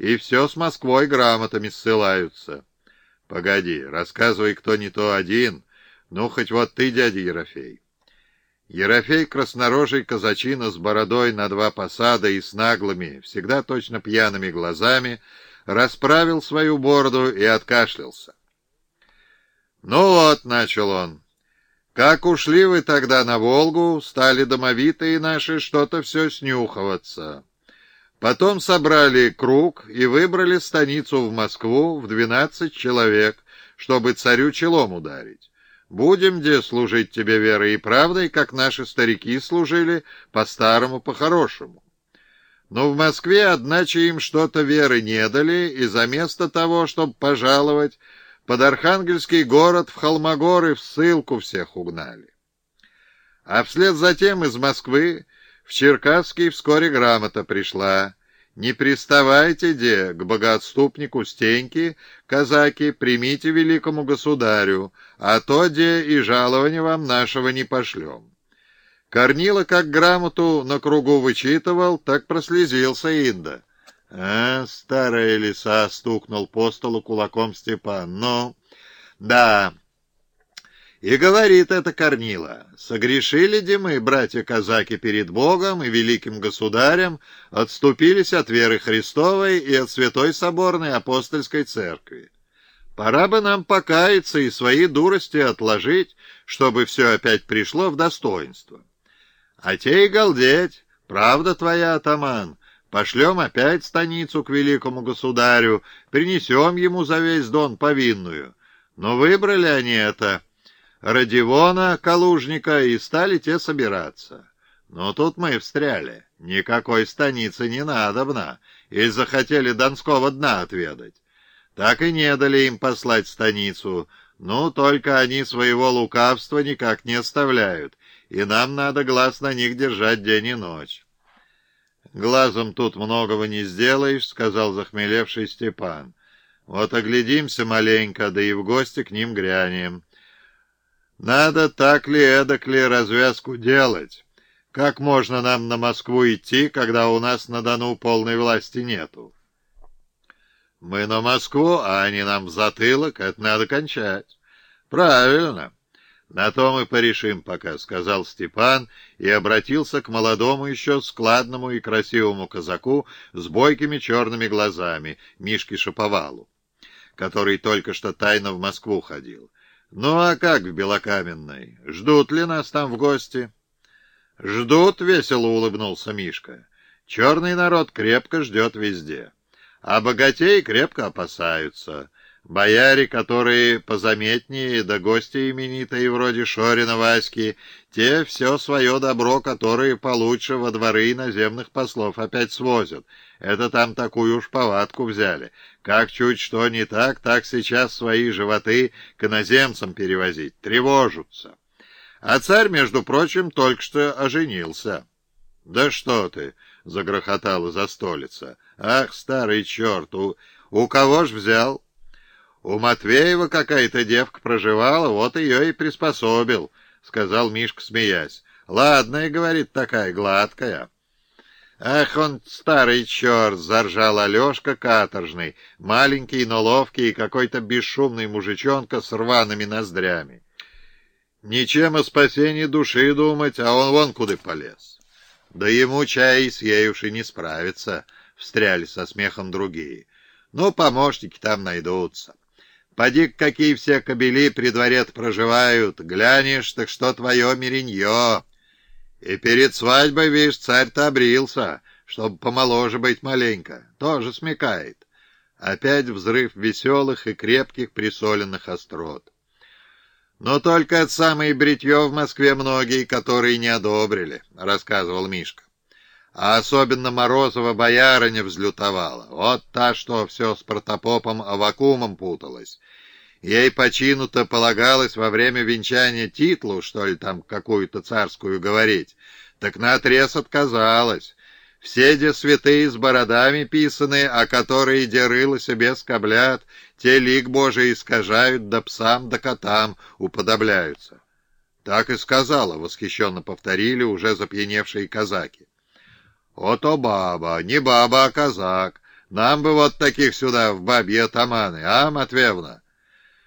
и все с Москвой грамотами ссылаются. Погоди, рассказывай, кто не то один. Ну, хоть вот ты, дядя Ерофей. Ерофей краснорожий казачина с бородой на два посада и с наглыми, всегда точно пьяными глазами, расправил свою бороду и откашлялся. «Ну вот», — начал он, — «как ушли вы тогда на Волгу, стали домовитые наши что-то все снюхиваться». Потом собрали круг и выбрали станицу в Москву в двенадцать человек, чтобы царю челом ударить. Будем где служить тебе верой и правдой, как наши старики служили, по-старому, по-хорошему. Но в Москве, одначе, им что-то веры не дали, и за место того, чтобы пожаловать, под Архангельский город в Холмогоры в ссылку всех угнали. А вслед за тем из Москвы в Черкасский вскоре грамота пришла. «Не приставайте, де, к богоотступнику Стеньки, казаки, примите великому государю, а то, де, и жалования вам нашего не пошлем». Корнила, как грамоту на кругу вычитывал, так прослезился Инда. «А, старая лиса!» — стукнул по столу кулаком Степан. «Ну, да, и говорит это Корнила, согрешили де мы, братья-казаки, перед Богом и великим государем, отступились от веры Христовой и от Святой Соборной Апостольской Церкви. Пора бы нам покаяться и свои дурости отложить, чтобы все опять пришло в достоинство. А те и галдеть, правда твоя, атаман, пошлем опять станицу к великому государю, принесем ему за весь дон повинную. Но выбрали они это Радивона Калужника, и стали те собираться. Но тут мы встряли. Никакой станицы не надобно, и захотели Донского дна отведать. Так и не дали им послать станицу, ну, только они своего лукавства никак не оставляют, и нам надо глаз на них держать день и ночь. «Глазом тут многого не сделаешь», — сказал захмелевший Степан. «Вот оглядимся маленько, да и в гости к ним грянем». Надо так ли, эдак ли развязку делать? Как можно нам на Москву идти, когда у нас на Дону полной власти нету? Мы на Москву, а они нам в затылок, это надо кончать. Правильно. На то мы порешим пока, — сказал Степан и обратился к молодому еще складному и красивому казаку с бойкими черными глазами, Мишке Шаповалу, который только что тайно в Москву ходил. «Ну а как в Белокаменной? Ждут ли нас там в гости?» «Ждут», — весело улыбнулся Мишка. «Черный народ крепко ждет везде, а богатей крепко опасаются». Бояре, которые позаметнее, да гости именитые, вроде Шорина Васьки, те все свое добро, которые получше во дворы иноземных послов опять свозят. Это там такую уж повадку взяли. Как чуть что не так, так сейчас свои животы к иноземцам перевозить. Тревожатся. А царь, между прочим, только что оженился. — Да что ты! — загрохотала за столица. — Ах, старый черт! У, у кого ж взял? — у Матвеева какая-то девка проживала, вот ее и приспособил, — сказал Мишка, смеясь. — Ладная, — говорит, — такая гладкая. «Ах, он старый черт!» — заржал Алешка каторжный, маленький, но ловкий и какой-то бесшумный мужичонка с рваными ноздрями. Ничем о спасении души думать, а он вон куда полез. Да ему чай с еюши не справится, — встряли со смехом другие. Ну, помощники там найдутся. Поди, какие все кобели при дворе проживают. Глянешь, так что твое миренье. И перед свадьбой, видишь, царь-то обрился, чтобы помоложе быть маленько. Тоже смекает. Опять взрыв веселых и крепких присоленных острот. Но только от самой бритье в Москве многие, которые не одобрили, — рассказывал Мишка а особенно Морозова боярыня взлютовала. Вот та, что все с протопопом Авакумом путалась. Ей почину-то полагалось во время венчания титлу, что ли, там какую-то царскую говорить. Так наотрез отказалась. Все де святые с бородами писаны, а которые де рыло себе скоблят, те лик Божий искажают, да псам, да котам уподобляются. Так и сказала, восхищенно повторили уже запьяневшие казаки. «Ото баба, не баба, а казак. Нам бы вот таких сюда, в бабьи атаманы, а, Матвеевна?